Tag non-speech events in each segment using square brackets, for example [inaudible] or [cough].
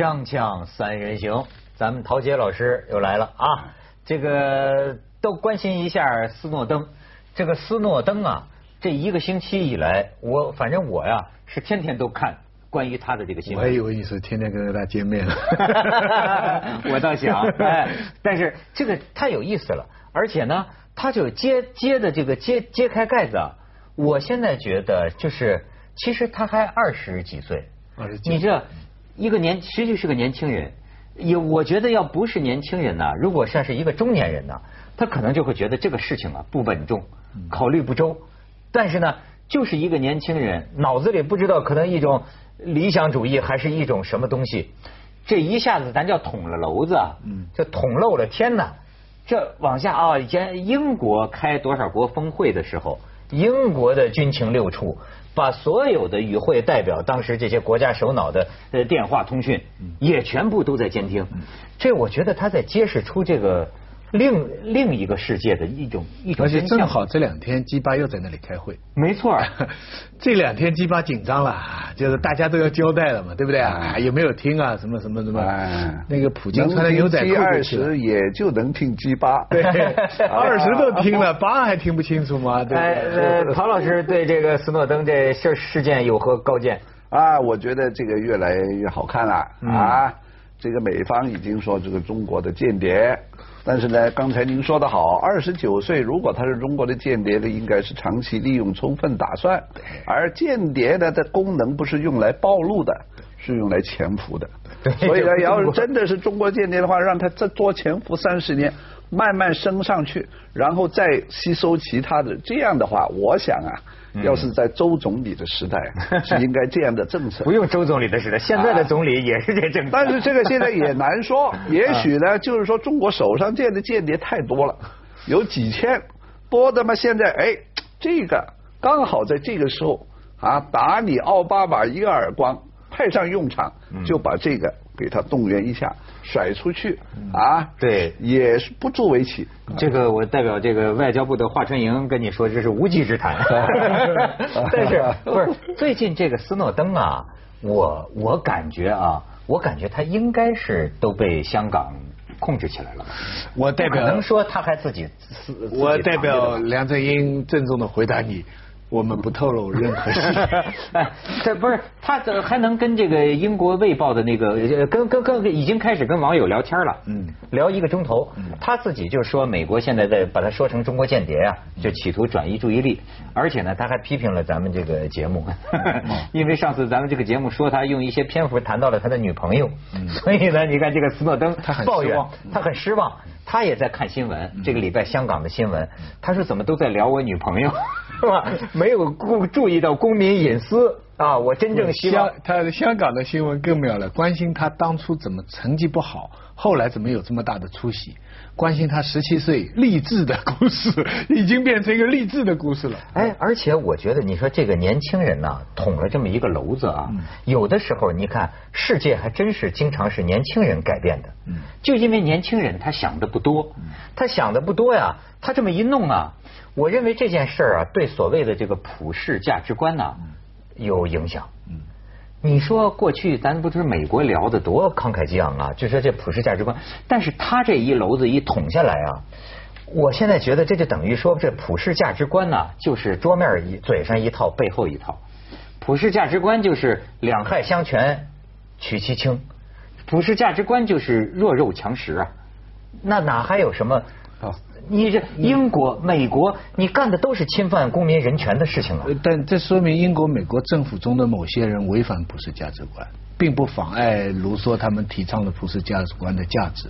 锵锵三人行，咱们陶杰老师又来了啊！这个都关心一下斯诺登。这个斯诺登啊，这一个星期以来，我反正我呀是天天都看关于他的这个新闻。我还以为你是天天跟他见面了。[laughs] 我倒想，哎，但是这个太有意思了，而且呢，他就揭揭的这个揭揭开盖子啊，我现在觉得就是，其实他还二十几岁，二十几你这一个年，实际是个年轻人。也我觉得要不是年轻人呐，如果像是一个中年人呐，他可能就会觉得这个事情啊不稳重，考虑不周。但是呢，就是一个年轻人脑子里不知道可能一种理想主义，还是一种什么东西，这一下子咱叫捅了娄子啊，这捅漏了天呐！这往下啊，以前英国开多少国峰会的时候，英国的军情六处把所有的与会代表当时这些国家首脑的呃电话通讯也全部都在监听，这我觉得他在揭示出这个另另一个世界的一种一种而且正好这两天鸡巴又在那里开会，没错，[laughs] 这两天鸡巴紧张了，就是大家都要交代了嘛，对不对啊？有没有听啊？什么什么什么哎？那个普京穿的牛仔裤二十也就能听鸡巴，对，[laughs] [laughs] 二十都听了，八还听不清楚吗？对不哎，对？呃，陶老师对这个斯诺登这事事件有何高见？啊，我觉得这个越来越好看了啊。这个美方已经说这个中国的间谍，但是呢，刚才您说的好，二十九岁，如果他是中国的间谍呢，应该是长期利用、充分打算。而间谍呢的功能不是用来暴露的，是用来潜伏的。所以呢，要是真的是中国间谍的话，让他再多潜伏三十年，慢慢升上去，然后再吸收其他的，这样的话，我想啊，要是在周总理的时代，[laughs] 是应该这样的政策不。用周总理的时代，现在的总理也是这政策。但是这个现在也难说，[laughs] 也许呢，就是说中国手上建的间谍太多了，有几千，多的嘛。现在哎，这个刚好在这个时候啊，打你奥巴马一个耳光，派上用场，就把这个给他动员一下，甩出去啊，对也是不足为奇。这个我代表这个外交部的华春莹跟你说，这是无稽之谈。[laughs] 但是不是最近这个斯诺登啊，我我感觉啊，我感觉他应该是都被香港控制起来了。我代表能说他还自己，自我代表梁振英郑重的回答你，我们不透露任何细节。[laughs] 哎，这不是他这还能跟这个英国卫报的那个呃跟跟跟已经开始跟网友聊天了，嗯。聊一个钟头，他自己就说美国现在在把他说成中国间谍啊，就企图转移注意力，而且呢，他还批评了咱们这个节目，[laughs] [laughs] 因为上次咱们这个节目说他用一些篇幅谈到了他的女朋友，所以呢，你看这个斯诺登他很抱怨失望，他很失望，他也在看新闻，这个礼拜香港的新闻，他说怎么都在聊我女朋友，[laughs] 是吧？没有顾注意到公民隐私啊！我真正希望他的香港的新闻更妙了，关心他当初怎么成绩不好，后来怎么有这么大的出息，关心他十七岁励志的故事，已经变成一个励志的故事了。哎，而且我觉得，你说这个年轻人呐、捅了这么一个娄子啊，有的时候你看，世界还真是经常是年轻人改变的。就因为年轻人他想的不多，他想的不多呀，他这么一弄啊，我认为这件事儿啊，对所谓的这个普世价值观呐、有影响。嗯你说过去咱不是美国聊的多慷慨激昂啊，就说这普世价值观，但是他这一篓子一捅下来啊，我现在觉得这就等于说这普世价值观呢、就是桌面一嘴上一套，背后一套。普世价值观就是两害相权取其轻，普世价值观就是弱肉强食啊，那哪还有什么？你这英国、美国，你干的都是侵犯公民人权的事情啊！呃但这说明英国、美国政府中的某些人违反普世价值观，并不妨碍卢梭他们提倡的普世价值观的价值。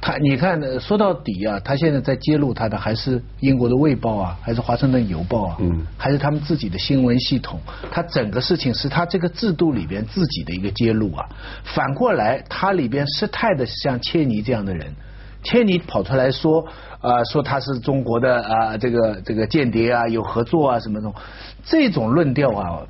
他，你看，呃说到底啊，他现在在揭露他的还是英国的《卫报》啊，还是《华盛顿邮报》啊，嗯还是他们自己的新闻系统。他整个事情是他这个制度里边自己的一个揭露啊。反过来，他里边失态的像切尼这样的人。切尼跑出来说，呃，说他是中国的啊、这个这个间谍啊，有合作啊什么的，这种论调啊，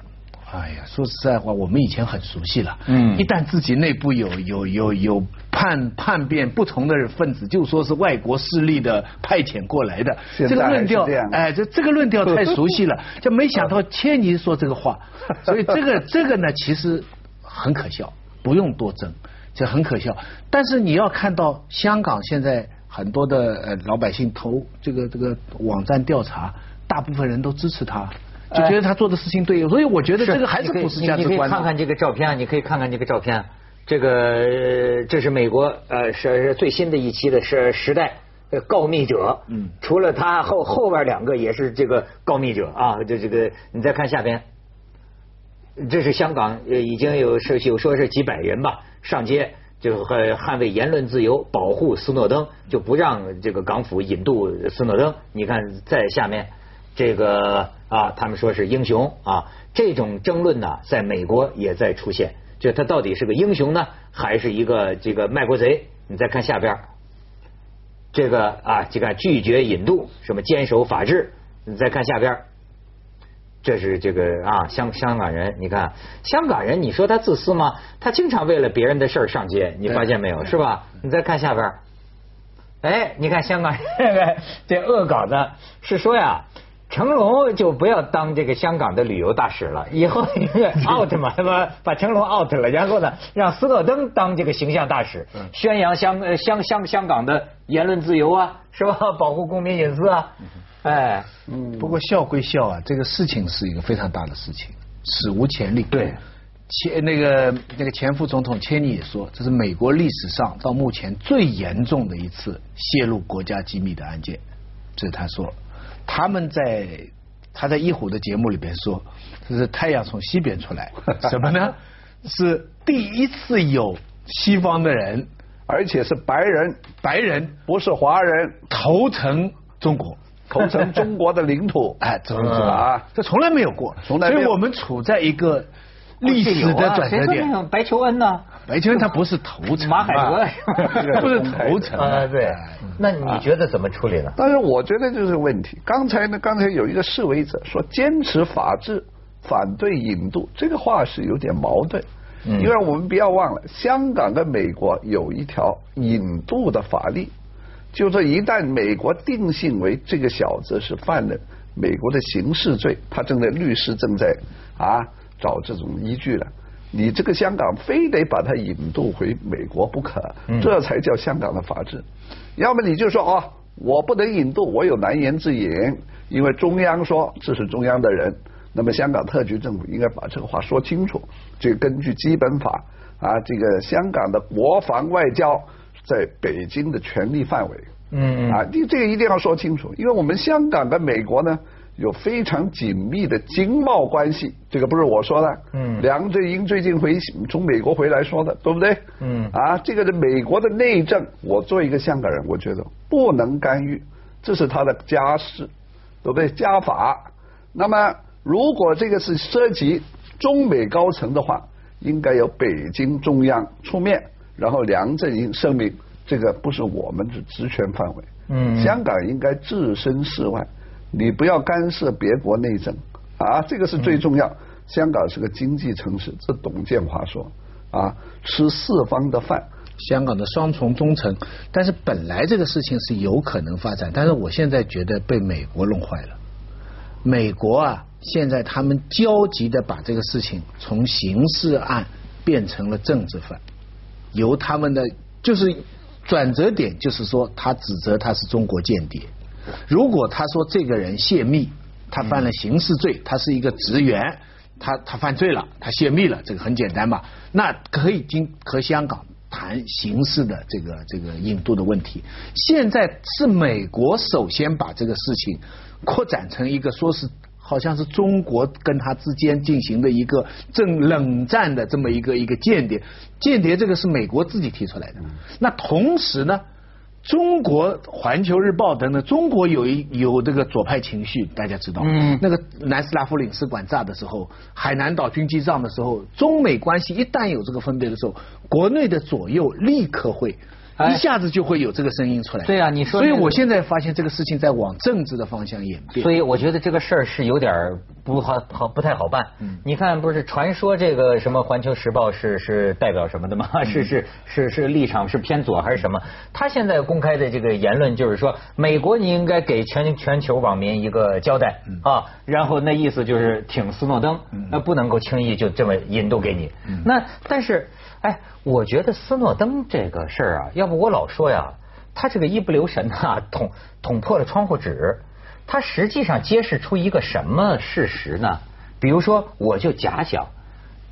哎呀，说实在话，我们以前很熟悉了。嗯一旦自己内部有有有有叛叛变不同的分子，就说是外国势力的派遣过来的，这个论调哎，这这个论调太熟悉了，[laughs] 就没想到千尼说这个话，所以这个这个呢，其实很可笑，不用多争。这很可笑。但是你要看到香港现在很多的呃老百姓投这个这个网站调查，大部分人都支持他，就觉得他做的事情对，所以我觉得这个还是普世价值观。你可以看看这个照片，你可以看看这个照片。这个这是美国呃是最新的一期的是时代告密者，嗯，除了他后后边两个也是这个告密者啊，这这个你再看下边，这是香港呃已经有是有说是几百人吧上街就捍捍卫言论自由，保护斯诺登，就不让这个港府引渡斯诺登。你看在下面这个啊，他们说是英雄啊，这种争论呢，在美国也在出现。就他到底是个英雄呢，还是一个这个卖国贼？你再看下边，这个啊，这个拒绝引渡，什么坚守法治？你再看下边，这是这个啊，香香港人，你看香港人，你说他自私吗？他经常为了别人的事儿上街，你发现没有？是吧？你再看下边，哎，你看香港人这恶搞的，是说呀。成龙就不要当这个香港的旅游大使了，以后 out 嘛，是吧？把成龙 out 了，然后呢，让斯诺登当这个形象大使，宣扬香香香香港的言论自由啊，是吧？保护公民隐私啊，哎，嗯。不过笑归笑啊，这个事情是一个非常大的事情，史无前例。对，前那个那个前副总统千尼也说，这是美国历史上到目前最严重的一次泄露国家机密的案件，这是他说。他们在他在一虎的节目里边说，这是太阳从西边出来，什么呢？[laughs] 是第一次有西方的人，而且是白人，白人不是华人，投诚中国，投诚中国的领土，[laughs] 哎，这么啊，这从来没有过，从来没有，所以我们处在一个。历史的转折点，白求恩呢？白求恩他不是头层，马海德 [laughs] 不是头层啊。对，那你觉得怎么处理呢？但是我觉得就是问题。刚才呢，刚才有一个示威者说坚持法治，反对引渡，这个话是有点矛盾。嗯。因为我们不要忘了，香港跟美国有一条引渡的法律，就说一旦美国定性为这个小子是犯了美国的刑事罪，他正在律师正在啊。找这种依据了，你这个香港非得把他引渡回美国不可，这才叫香港的法治。要么你就说哦，我不能引渡，我有难言之隐，因为中央说这是中央的人，那么香港特区政府应该把这个话说清楚。这根据基本法啊，这个香港的国防外交在北京的权力范围，嗯啊，你这个一定要说清楚，因为我们香港跟美国呢。有非常紧密的经贸关系，这个不是我说的，嗯，梁振英最近回从美国回来说的，对不对？嗯，啊，这个是美国的内政，我作为一个香港人，我觉得不能干预，这是他的家事，对不对？家法。那么，如果这个是涉及中美高层的话，应该由北京中央出面，然后梁振英声明，这个不是我们的职权范围，嗯，香港应该置身事外。你不要干涉别国内政啊，这个是最重要。香港是个经济城市，这董建华说啊，吃四方的饭。香港的双重忠诚，但是本来这个事情是有可能发展，但是我现在觉得被美国弄坏了。美国啊，现在他们焦急的把这个事情从刑事案变成了政治犯，由他们的就是转折点，就是说他指责他是中国间谍。如果他说这个人泄密，他犯了刑事罪，他是一个职员，他他犯罪了，他泄密了，这个很简单嘛，那可以经和香港谈刑事的这个这个引渡的问题。现在是美国首先把这个事情扩展成一个说是好像是中国跟他之间进行的一个正冷战的这么一个一个间谍，间谍这个是美国自己提出来的。那同时呢？中国环球日报等等，中国有一有这个左派情绪，大家知道。嗯。那个南斯拉夫领事馆炸的时候，海南岛军机上的时候，中美关系一旦有这个分别的时候，国内的左右立刻会一下子就会有这个声音出来。对啊，你说。所以我现在发现这个事情在往政治的方向演变。所以我觉得这个事儿是有点不好好不太好办。你看，不是传说这个什么《环球时报》是是代表什么的吗？[laughs] 是是是是立场是偏左还是什么？他现在公开的这个言论就是说，美国你应该给全全球网民一个交代啊，然后那意思就是挺斯诺登，那不能够轻易就这么引渡给你。那但是。哎，我觉得斯诺登这个事儿啊，要不我老说呀，他这个一不留神呐，[laughs] 捅捅破了窗户纸。他实际上揭示出一个什么事实呢？比如说，我就假想，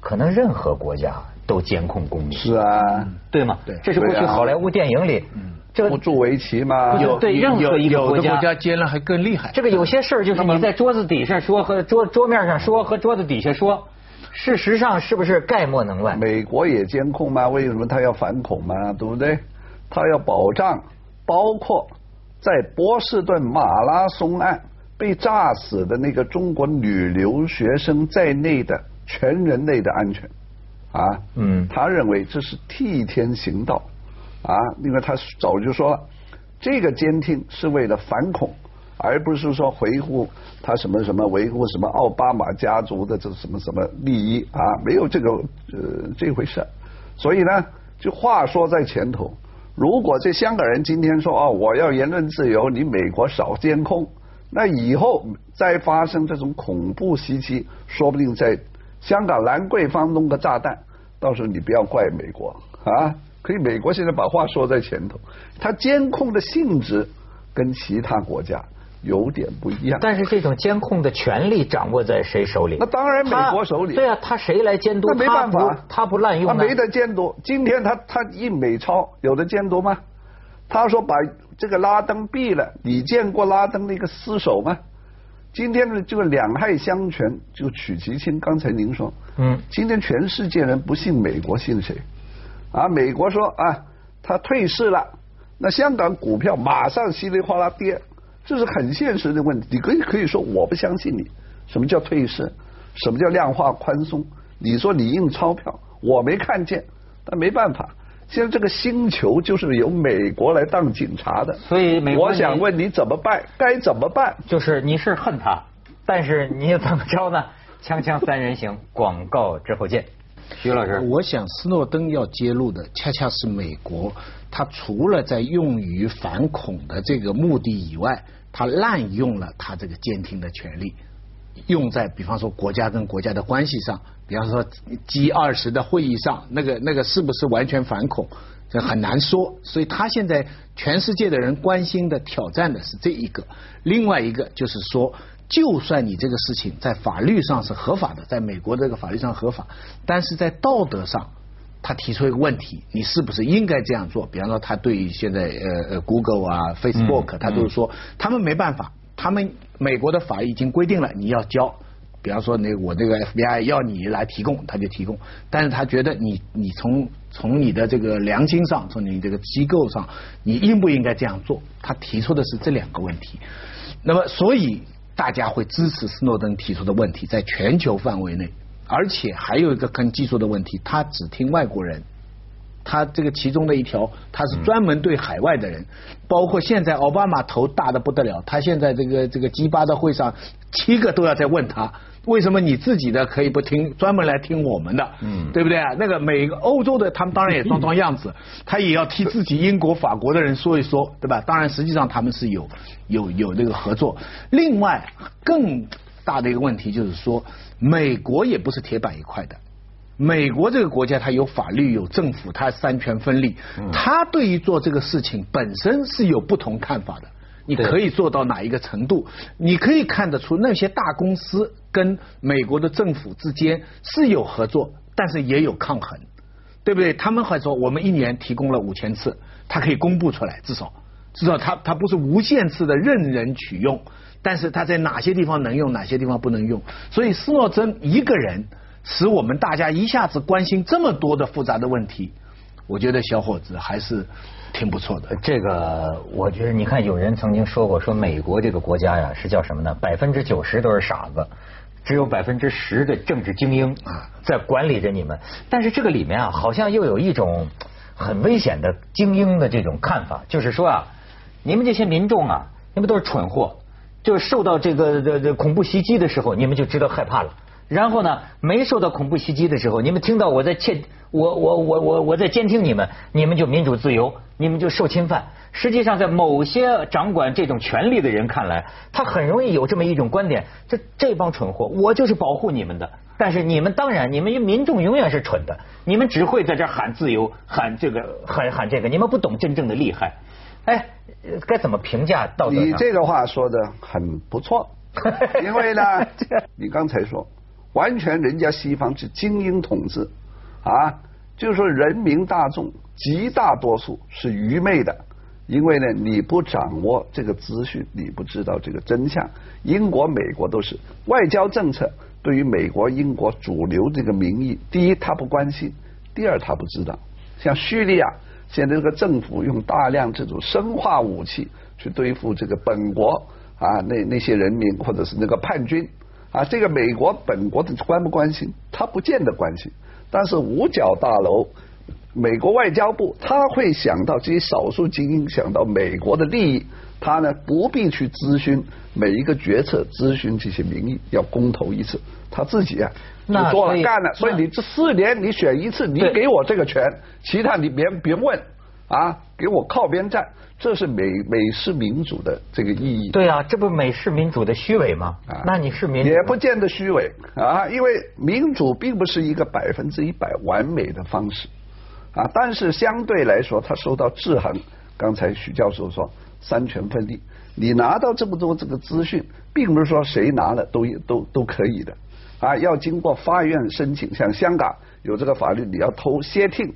可能任何国家都监控公民。是啊，对吗？对，这是过去好莱坞电影里，这个不助围棋吗？有对任何一个国家监了还更厉害。这个有些事儿就是你在桌子底下说和桌桌面上说和桌子底下说。事实上，是不是概莫能外？美国也监控吗？为什么他要反恐吗？对不对？他要保障，包括在波士顿马拉松案被炸死的那个中国女留学生在内的全人类的安全啊。嗯。他认为这是替天行道啊，因为他早就说了，这个监听是为了反恐。而不是说维护他什么什么维护什么奥巴马家族的这什么什么利益啊，没有这个呃这回事。所以呢，就话说在前头，如果这香港人今天说哦，我要言论自由，你美国少监控，那以后再发生这种恐怖袭击，说不定在香港兰桂坊弄个炸弹，到时候你不要怪美国啊。[laughs] 可以，美国现在把话说在前头，它监控的性质跟其他国家。有点不一样，但是这种监控的权力掌握在谁手里？那当然美国手里。对啊，他谁来监督？那没办法，他不滥用。他没得监督。今天他他印美钞，有的监督吗？他说把这个拉登毙了，你见过拉登那个尸首吗？今天呢，这个两害相权，就取其轻。刚才您说，嗯，今天全世界人不信美国，信谁？啊，美国说啊，他退市了，那香港股票马上稀里哗啦跌。这是很现实的问题，你可以可以说我不相信你。什么叫退市？什么叫量化宽松？你说你印钞票，我没看见，但没办法。现在这个星球就是由美国来当警察的，所以美国我想问你怎么办？该怎么办？就是你是恨他，但是你怎么着呢？锵锵三人行，广告之后见。徐老师，我想斯诺登要揭露的，恰恰是美国。他除了在用于反恐的这个目的以外，他滥用了他这个监听的权利，用在比方说国家跟国家的关系上，比方说 G 二十的会议上，那个那个是不是完全反恐，这很难说。所以他现在全世界的人关心的挑战的是这一个，另外一个就是说，就算你这个事情在法律上是合法的，在美国这个法律上合法，但是在道德上。他提出一个问题：你是不是应该这样做？比方说，他对于现在呃呃 Google 啊 Facebook，他都是说他们没办法，他们美国的法已经规定了你要交。比方说，那我这个 FBI 要你来提供，他就提供。但是他觉得你你从从你的这个良心上，从你这个机构上，你应不应该这样做？他提出的是这两个问题。那么，所以大家会支持斯诺登提出的问题，在全球范围内。而且还有一个更技术的问题，他只听外国人，他这个其中的一条，他是专门对海外的人，包括现在奥巴马头大的不得了，他现在这个这个 G 八的会上，七个都要在问他，为什么你自己的可以不听，专门来听我们的，嗯，对不对啊？那个每个欧洲的他们当然也装装样子，他也要替自己英国、法国的人说一说，对吧？当然实际上他们是有有有那个合作。另外更大的一个问题就是说。美国也不是铁板一块的，美国这个国家它有法律有政府，它三权分立，它对于做这个事情本身是有不同看法的。你可以做到哪一个程度？你可以看得出那些大公司跟美国的政府之间是有合作，但是也有抗衡，对不对？他们还说我们一年提供了五千次，它可以公布出来，至少至少它它不是无限次的任人取用。但是他在哪些地方能用，哪些地方不能用？所以斯诺登一个人使我们大家一下子关心这么多的复杂的问题，我觉得小伙子还是挺不错的。这个我觉得，你看有人曾经说过，说美国这个国家呀是叫什么呢？百分之九十都是傻子，只有百分之十的政治精英啊在管理着你们。但是这个里面啊，好像又有一种很危险的精英的这种看法，就是说啊，你们这些民众啊，你们都是蠢货，就是受到这个这这恐怖袭击的时候，你们就知道害怕了。然后呢，没受到恐怖袭击的时候，你们听到我在窃我我我我我在监听你们，你们就民主自由，你们就受侵犯。实际上，在某些掌管这种权力的人看来，他很容易有这么一种观点：这这帮蠢货，我就是保护你们的。但是你们当然，你们民众永远是蠢的，你们只会在这喊自由，喊这个，喊喊这个，你们不懂真正的厉害。哎，该怎么评价道德？你这个话说的很不错，[laughs] 因为呢，你刚才说。完全人家西方是精英统治，啊，就是说人民大众极大多数是愚昧的，因为呢你不掌握这个资讯，你不知道这个真相。英国、美国都是外交政策，对于美国、英国主流这个民意，第一他不关心，第二他不知道。像叙利亚现在这个政府用大量这种生化武器去对付这个本国啊那那些人民或者是那个叛军。啊，这个美国本国的关不关心？他不见得关心。但是五角大楼，美国外交部他会想到这些少数精英，想到美国的利益，他呢不必去咨询每一个决策，咨询这些民意，要公投一次，他自己啊就做了干了。所以你这四年你选一次，你给我这个权，其他你别别问啊，给我靠边站。这是美美式民主的这个意义。对啊，这不美式民主的虚伪吗？啊，那你是民主也不见得虚伪啊，因为民主并不是一个百分之一百完美的方式啊，但是相对来说，它受到制衡。刚才许教授说三权分立，你拿到这么多这个资讯，并不是说谁拿了都都都可以的啊，要经过法院申请。像香港有这个法律，你要偷窃听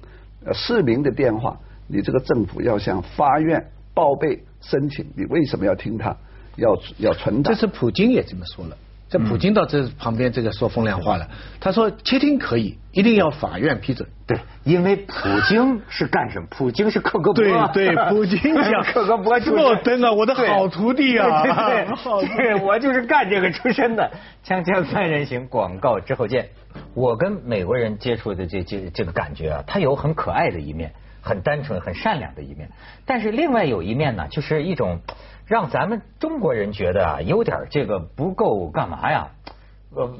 市民的电话，你这个政府要向法院。报备申请，你为什么要听他？要要存档？这次普京也这么说了，在普京到这旁边这个说风凉话了。他说窃听可以，一定要法院批准。对，因为普京是干什么？普京是克格勃。对对，普京讲 [laughs] 克格勃就诺登啊，我的好徒弟啊，[laughs] 对，我就是干这个出身的。锵锵三人行，广告之后见。我跟美国人接触的这这这个感觉啊，他有很可爱的一面。很单纯、很善良的一面，但是另外有一面呢，就是一种让咱们中国人觉得啊，有点这个不够干嘛呀？呃，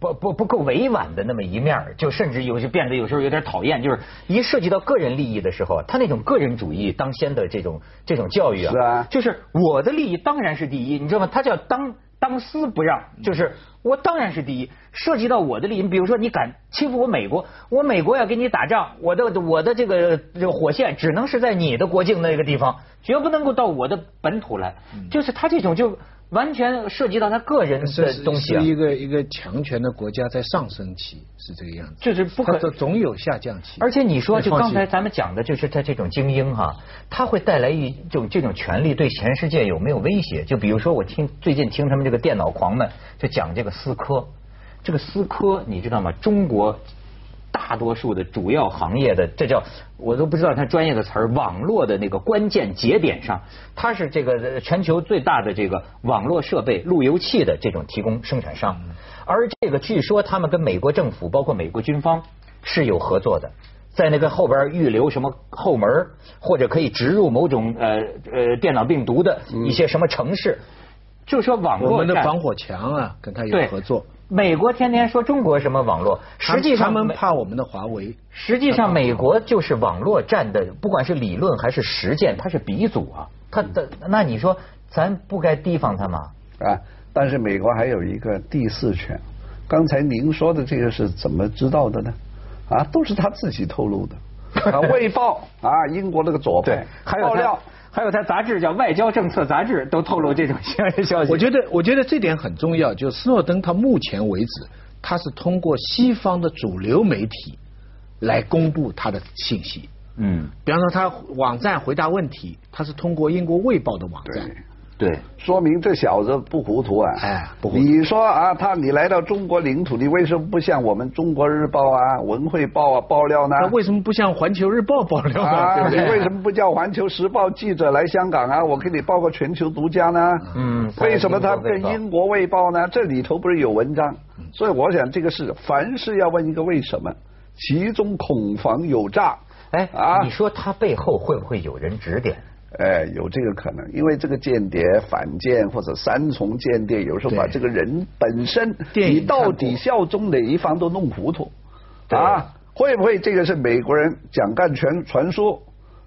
不不不够委婉的那么一面，就甚至有些变得有时候有点讨厌，就是一涉及到个人利益的时候，他那种个人主义当先的这种这种教育啊，就是我的利益当然是第一，你知道吗？他叫当。当思不让，就是我当然是第一。涉及到我的利益，比如说你敢欺负我美国，我美国要跟你打仗，我的我的这个这个火线只能是在你的国境那个地方，绝不能够到我的本土来。就是他这种就。完全涉及到他个人的东西啊！一个一个强权的国家在上升期是这个样子，就是不可总有下降期。而且你说，就刚才咱们讲的，就是他这种精英哈，他会带来一种这种权利对全世界有没有威胁？就比如说，我听最近听他们这个电脑狂们就讲这个思科，这个思科你知道吗？中国。大多数的主要行业的，这叫我都不知道它专业的词儿。网络的那个关键节点上，它是这个全球最大的这个网络设备、路由器的这种提供生产商。而这个据说他们跟美国政府，包括美国军方是有合作的，在那个后边预留什么后门，或者可以植入某种呃呃电脑病毒的一些什么城市。就说网络，我们的防火墙啊，跟他有合作。美国天天说中国什么网络，实际上他们怕我们的华为。实际上，美国就是网络战的，不管是理论还是实践，它是鼻祖啊。他的那你说，咱不该提防他吗？啊！但是美国还有一个第四权。刚才您说的这个是怎么知道的呢？啊，都是他自己透露的。啊，[laughs] 卫报啊，英国那个左派爆料。还有他杂志叫《外交政策杂志》，都透露这种消息。我觉得，我觉得这点很重要。就斯诺登，他目前为止，他是通过西方的主流媒体来公布他的信息。嗯，比方说他网站回答问题，他是通过英国《卫报》的网站。对，说明这小子不糊涂啊！哎，不糊涂。你说啊，他你来到中国领土，你为什么不向我们《中国日报》啊、《文汇报》啊爆料呢？他为什么不向《环球日报》爆料呢？你为什么不叫《环球时报》记者来香港啊？我给你报个全球独家呢？嗯。为什么他跟英国《卫报》呢？这里头不是有文章？所以我想，这个是凡事要问一个为什么，其中恐防有诈。哎，啊，你说他背后会不会有人指点？哎，有这个可能，因为这个间谍、反间或者三重间谍，有时候把这个人本身，你到底效忠哪一方都弄糊涂。啊，会不会这个是美国人蒋干传传输？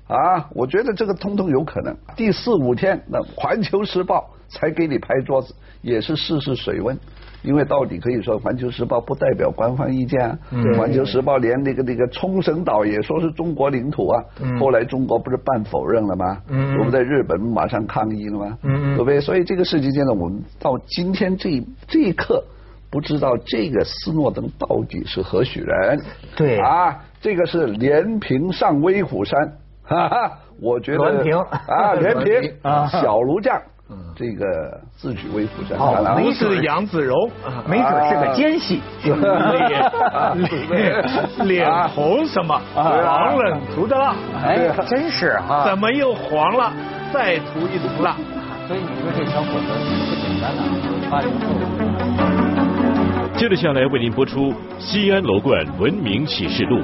啊，我觉得这个通通有可能。第四五天，那《环球时报》才给你拍桌子，也是试试水温。因为到底可以说，《环球时报》不代表官方意见啊，《环球时报》连那个那个冲绳岛也说是中国领土啊。后来中国不是半否认了吗？我们在日本马上抗议了吗？对不对？所以这个事情现在我们到今天这这一刻，不知道这个斯诺登到底是何许人？对啊，这个是连平上威虎山，哈哈，我觉得连平。啊，[laughs] 连平啊。小卢将。这个自诩为虎山，不是杨子荣，没准是个奸细，[laughs] 脸脸红什么？黄了涂的蜡，哎，真是啊，怎么又黄了？再涂一涂蜡，所以你说这小伙子不简单啊。接着下来为您播出《西安楼冠文明启示录》。